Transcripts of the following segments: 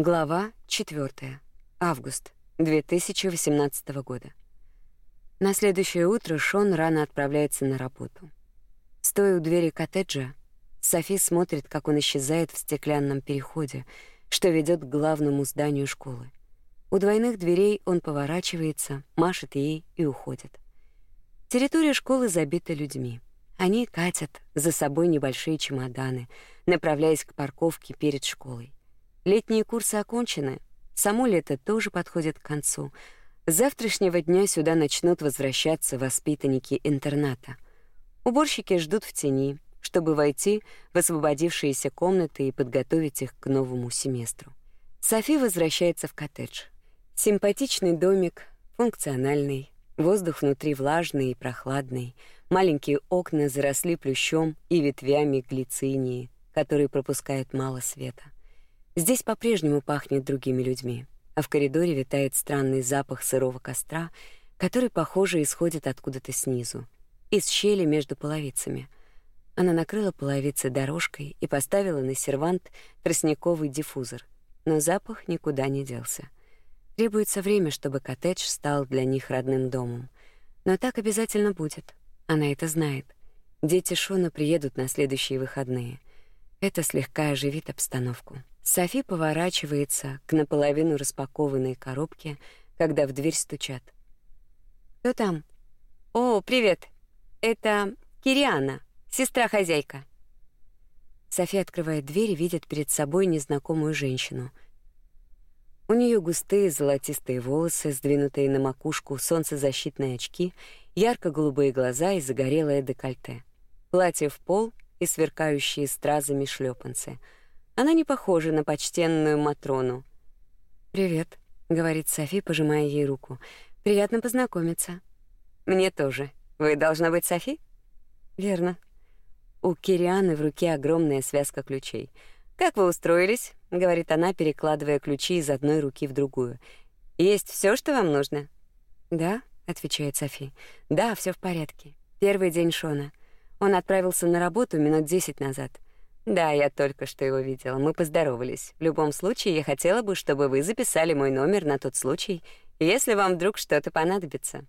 Глава 4. Август 2018 года. На следующее утро Шон рано отправляется на работу. Стоя у двери коттеджа, Софи смотрит, как он исчезает в стеклянном переходе, что ведет к главному зданию школы. У двойных дверей он поворачивается, машет ей и уходит. Территория школы забита людьми. Они катят за собой небольшие чемоданы, направляясь к парковке перед школой. Летние курсы окончены, само лето тоже подходит к концу. С завтрашнего дня сюда начнут возвращаться воспитанники интерната. Уборщики ждут в тени, чтобы войти в освободившиеся комнаты и подготовить их к новому семестру. Софи возвращается в коттедж. Симпатичный домик, функциональный, воздух внутри влажный и прохладный, маленькие окна заросли плющом и ветвями глицинии, которые пропускают мало света. Здесь по-прежнему пахнет другими людьми, а в коридоре витает странный запах сырого костра, который, похоже, исходит откуда-то снизу, из щели между половицами. Она накрыла половицы дорожкой и поставила на сервант тростниковый диффузор, но запах никуда не делся. Требуется время, чтобы коттедж стал для них родным домом. Но так обязательно будет. Она это знает. Дети Шона приедут на следующие выходные. Это слегка оживит обстановку. Софи поворачивается к наполовину распакованной коробке, когда в дверь стучат. «Кто там?» «О, привет! Это Кириана, сестра-хозяйка». Софи открывает дверь и видит перед собой незнакомую женщину. У нее густые золотистые волосы, сдвинутые на макушку, солнцезащитные очки, ярко-голубые глаза и загорелое декольте. Платье в пол и сверкающие стразами шлепанцы — она не похожа на почтенную Матрону. «Привет», — говорит Софи, пожимая ей руку. «Приятно познакомиться». «Мне тоже. Вы должна быть Софи?» «Верно». У Кирианы в руке огромная связка ключей. «Как вы устроились?» — говорит она, перекладывая ключи из одной руки в другую. «Есть все, что вам нужно?» «Да», — отвечает Софи. «Да, все в порядке. Первый день Шона. Он отправился на работу минут десять назад. Да, я только что его видела. Мы поздоровались. В любом случае, я хотела бы, чтобы вы записали мой номер на тот случай, если вам вдруг что-то понадобится.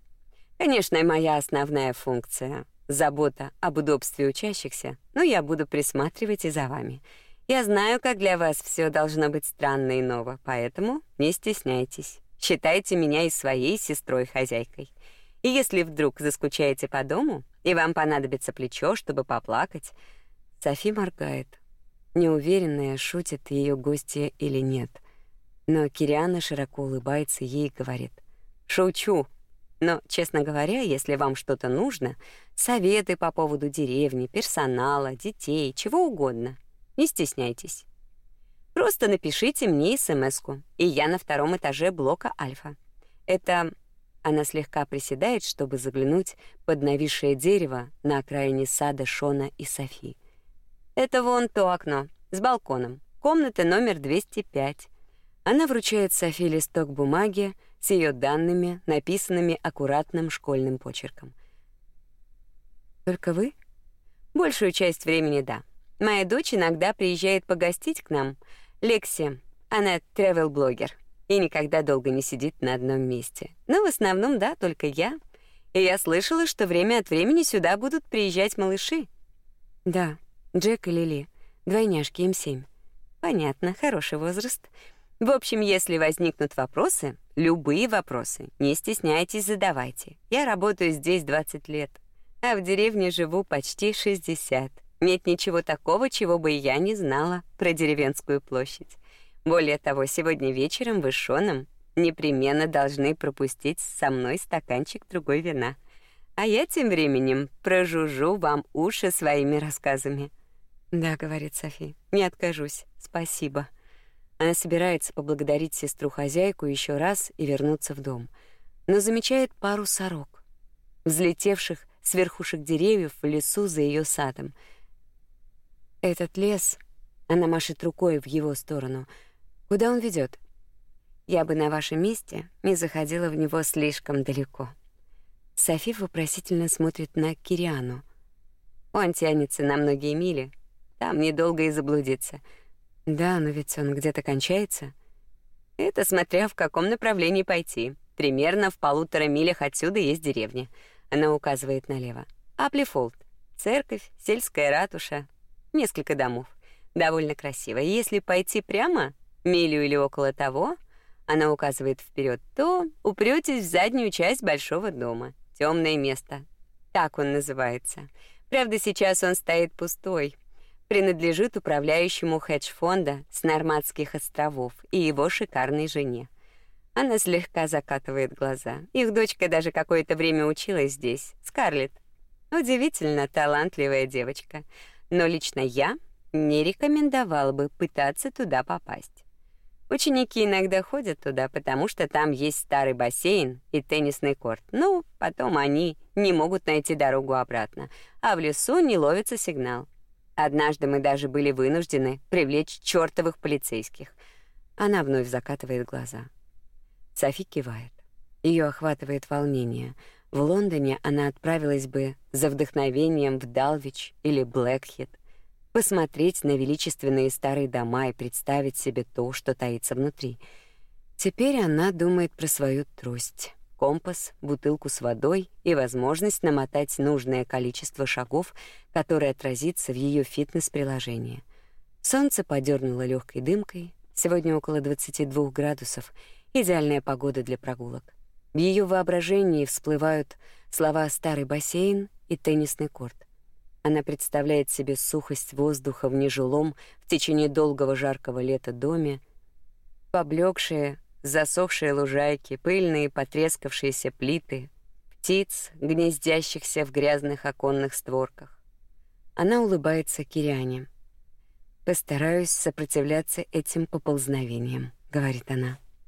Конечно, моя основная функция забота об удобстве учащихся, но я буду присматривать и за вами. Я знаю, как для вас все должно быть странно и ново, поэтому не стесняйтесь. Считайте меня и своей сестрой-хозяйкой. И если вдруг заскучаете по дому, и вам понадобится плечо, чтобы поплакать, Софи моргает, неуверенная, шутит ее гостья или нет. Но Кириана широко улыбается ей и говорит: "Шучу. Но, честно говоря, если вам что-то нужно, советы по поводу деревни, персонала, детей, чего угодно, не стесняйтесь. Просто напишите мне смс-ку, и я на втором этаже блока Альфа. Это она слегка приседает, чтобы заглянуть под нависшее дерево на окраине сада Шона и Софи. Это вон то окно, с балконом. Комната номер 205. Она вручает Софи листок бумаги с ее данными, написанными аккуратным школьным почерком. Только вы? Большую часть времени да. Моя дочь иногда приезжает погостить к нам. Лекси, она travel-блогер и никогда долго не сидит на одном месте. Но в основном да, только я. И я слышала, что время от времени сюда будут приезжать малыши. Да, Джек и Лили. Двойняшки им семь. Понятно, хороший возраст. В общем, если возникнут вопросы, любые вопросы, не стесняйтесь, задавайте. Я работаю здесь 20 лет, а в деревне живу почти 60. Нет ничего такого, чего бы я не знала про деревенскую площадь. Более того, сегодня вечером вы с Шоном непременно должны пропустить со мной стаканчик другой вина. А я тем временем прожужжу вам уши своими рассказами. «Да», — говорит Софи, — «не откажусь. Спасибо». Она собирается поблагодарить сестру-хозяйку еще раз и вернуться в дом, но замечает пару сорок, взлетевших с верхушек деревьев в лесу за ее садом. Этот лес, она машет рукой в его сторону, куда он ведет? Я бы на вашем месте не заходила в него слишком далеко. Софи вопросительно смотрит на Кириану. Он тянется на многие мили, там недолго и заблудиться. Да, но ведь он где-то кончается. Это смотря в каком направлении пойти. Примерно в полутора милях отсюда есть деревня. Она указывает налево. Аплифолд. Церковь, сельская ратуша, несколько домов. Довольно красиво. Если пойти прямо, милю или около того, она указывает вперед, то упретесь в заднюю часть большого дома. Темное место. Так он называется. Правда, сейчас он стоит пустой. Принадлежит управляющему хедж-фонда с Нормандских островов и его шикарной жене. Она слегка закатывает глаза. Их дочка даже какое-то время училась здесь, Скарлетт. Удивительно талантливая девочка. Но лично я не рекомендовала бы пытаться туда попасть. Ученики иногда ходят туда, потому что там есть старый бассейн и теннисный корт. Ну, потом они не могут найти дорогу обратно, а в лесу не ловится сигнал. Однажды мы даже были вынуждены привлечь чёртовых полицейских. Она вновь закатывает глаза. Софи кивает. Ее охватывает волнение. В Лондоне она отправилась бы за вдохновением в Далвич или Блэкхит посмотреть на величественные старые дома и представить себе то, что таится внутри. Теперь она думает про свою трость, компас, бутылку с водой и возможность намотать нужное количество шагов, которое отразится в ее фитнес-приложении. Солнце подернуло легкой дымкой, сегодня около 22 градусов, идеальная погода для прогулок. В ее воображении всплывают слова «старый бассейн» и «теннисный корт». Она представляет себе сухость воздуха в нежилом в течение долгого жаркого лета доме, поблекшие, засохшие лужайки, пыльные потрескавшиеся плиты, птиц, гнездящихся в грязных оконных створках. Она улыбается Кириане. «Постараюсь сопротивляться этим поползновениям», — говорит она.